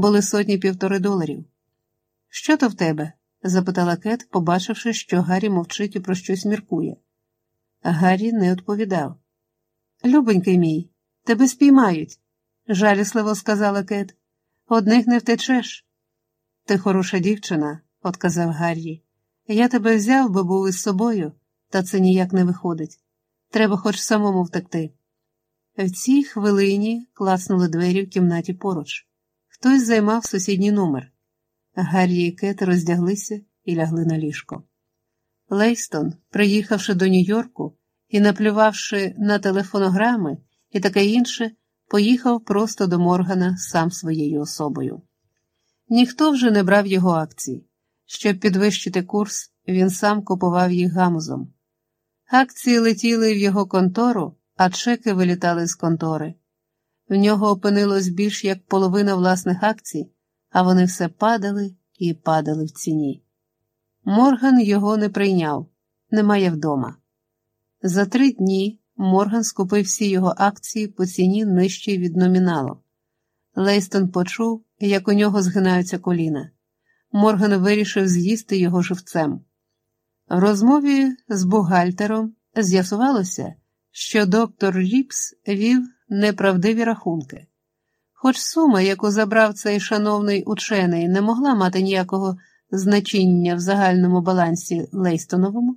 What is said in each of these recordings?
були сотні півтори доларів. Що то в тебе? запитала Кет, побачивши, що Гаррі мовчить і про щось міркує. Гаррі не відповідав. Любонький мій, тебе спіймають, жалісливо сказала Кет. Одних не втечеш. Ти хороша дівчина, отказав Гаррі. Я тебе взяв, бо був із собою, та це ніяк не виходить. Треба хоч самому втекти. В цій хвилині клацнули двері в кімнаті поруч. Хтось займав сусідній номер. Гаррі і Кет роздяглися і лягли на ліжко. Лейстон, приїхавши до Нью-Йорку і наплювавши на телефонограми і таке інше, поїхав просто до Моргана сам своєю особою. Ніхто вже не брав його акцій. Щоб підвищити курс, він сам купував їх гамузом. Акції летіли в його контору, а чеки вилітали з контори. В нього опинилось більш як половина власних акцій, а вони все падали і падали в ціні. Морган його не прийняв, немає вдома. За три дні Морган скупив всі його акції по ціні нижчій від номіналу. Лейстон почув, як у нього згинаються коліна. Морган вирішив з'їсти його живцем. В розмові з бухгалтером з'ясувалося, що доктор Ріпс вів неправдиві рахунки. Хоч сума, яку забрав цей шановний учений, не могла мати ніякого значення в загальному балансі Лейстоновому,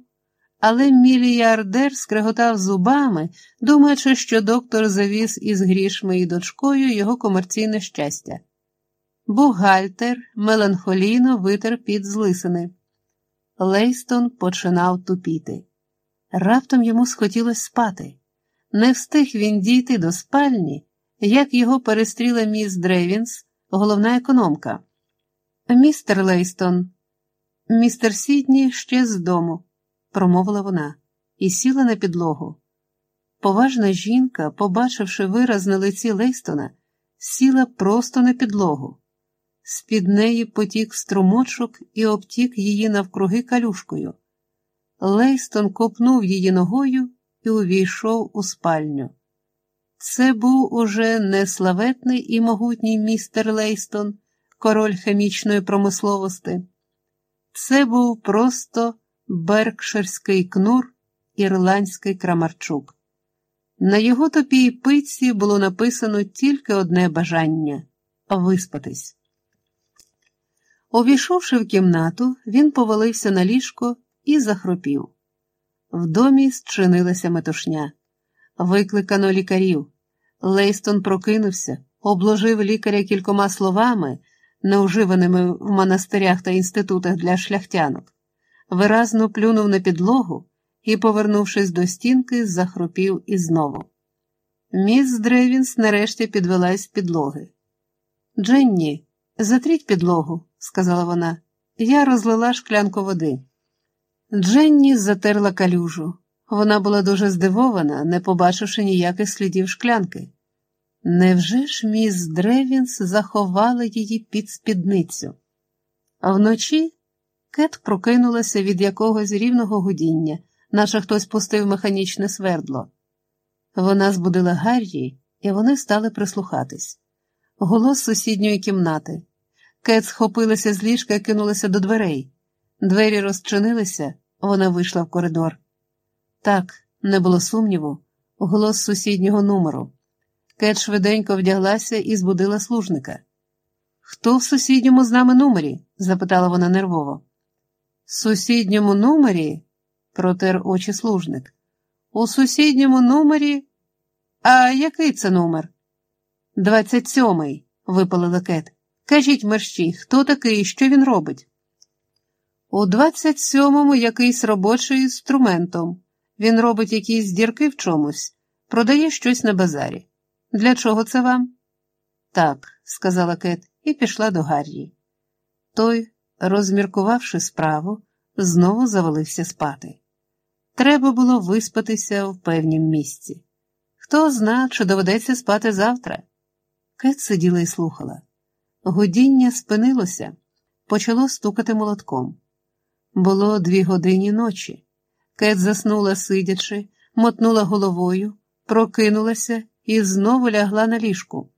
але мільярдер скреготав зубами, думаючи, що доктор завіз із грішми і дочкою його комерційне щастя. Бухгалтер меланхолійно витер під злисини. Лейстон починав тупіти. Раптом йому схотілося спати. Не встиг він дійти до спальні, як його перестріла міс Древінс, головна економка. Містер Лейстон, містер Сідні ще з дому, промовила вона, і сіла на підлогу. Поважна жінка, побачивши вираз на лиці Лейстона, сіла просто на підлогу. З-під неї потік струмочок і обтік її навкруги калюшкою. Лейстон копнув її ногою і увійшов у спальню. Це був уже не славетний і могутній містер Лейстон, король хімічної промисловості. Це був просто беркширський кнур, ірландський крамарчук. На його топій пиці було написано тільки одне бажання виспатись. Увійшовши в кімнату, він повалився на ліжко і захропів. В домі зчинилася метушня. Викликано лікарів. Лейстон прокинувся, обложив лікаря кількома словами, неуживаними в монастирях та інститутах для шляхтянок, виразно плюнув на підлогу і, повернувшись до стінки, захропів і знову. Міс Древінс нарешті підвелась з підлоги. Дженні, затріть підлогу, сказала вона. Я розлила шклянку води. Дженні затерла калюжу. Вона була дуже здивована, не побачивши ніяких слідів шклянки. Невже ж міс Древінс заховала її під спідницю? А вночі Кет прокинулася від якогось рівного гудіння, наче хтось пустив механічне свердло. Вона збудила Гаррі, і вони стали прислухатись. Голос сусідньої кімнати. Кет схопилася з ліжка і кинулася до дверей. Двері розчинилися, вона вийшла в коридор. Так, не було сумніву, голос сусіднього номеру. Кет швиденько вдяглася і збудила служника. Хто в сусідньому з нами номері? запитала вона нервово. В сусідньому номері, протер очі служник. У сусідньому номері. А який це номер? Двадцять сьомий, випалила Кет. Кажіть мерщій, хто такий і що він робить? У двадцять сьомому якийсь робочий інструментом. Він робить якісь дірки в чомусь, продає щось на базарі. Для чого це вам? Так, сказала Кет і пішла до Гаррі. Той, розміркувавши справу, знову завалився спати. Треба було виспатися в певнім місці. Хто зна, чи доведеться спати завтра? Кет сиділа і слухала. Гудіння спинилося, почало стукати молотком. Було дві годині ночі. Кет заснула, сидячи, мотнула головою, прокинулася і знову лягла на ліжку.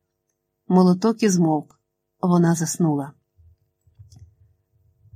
Молоток і змовк. вона заснула.